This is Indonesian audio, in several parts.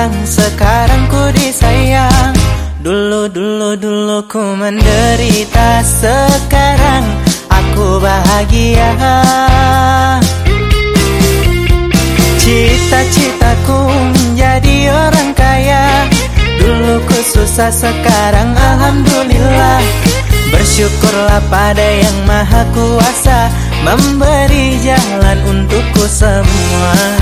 sayang Sekarang ku disayang. Dulu dulu dulu ku menderita Sekarang aku bahagia. Cita-citaku menjadi orang kaya. Dulu ku susah sekarang Alhamdulillah. Bersyukurlah pada yang maha kuasa Memberi jalan untukku semua.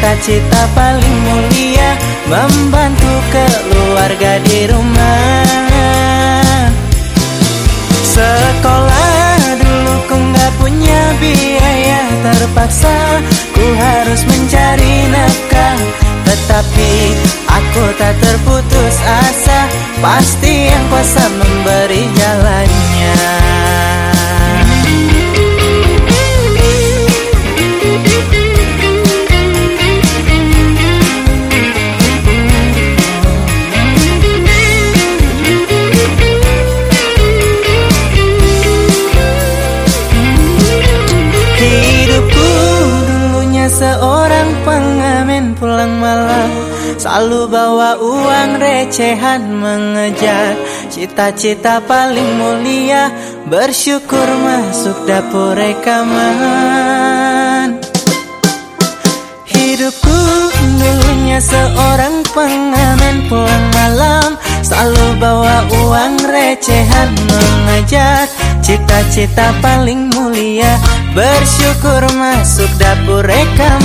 Cita-cita paling mulia Membantu keluarga di rumah. Sekolah dulu ku nggak punya biaya terpaksa Ku harus mencari nafkah. Tetapi aku tak terputus asa Pasti yang kuasa memberi seorang pengamen pulang malam Selalu bawa uang recehan mengejar. Cita-cita paling mulia Bersyukur masuk dapur rekaman. Hidupku dulunya seorang pengamen pulang malam Selalu bawa uang recehan mengejar Cita-cita paling mulia Bersyukur masuk dapur rekaman.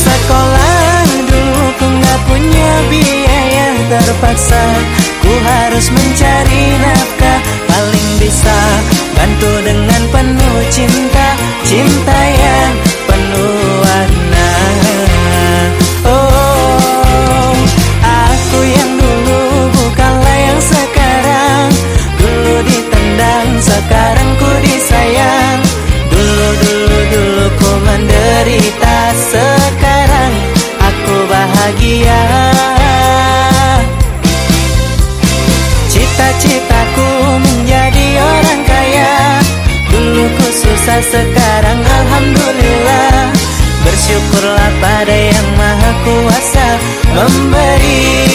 Sekolah dulu ku gak punya biaya terpaksa. Ku harus mencari nafkah Paling bisa bantu susah, sekarang Alhamdulillah. Bersyukurlah pada yang maha kuasa Memberi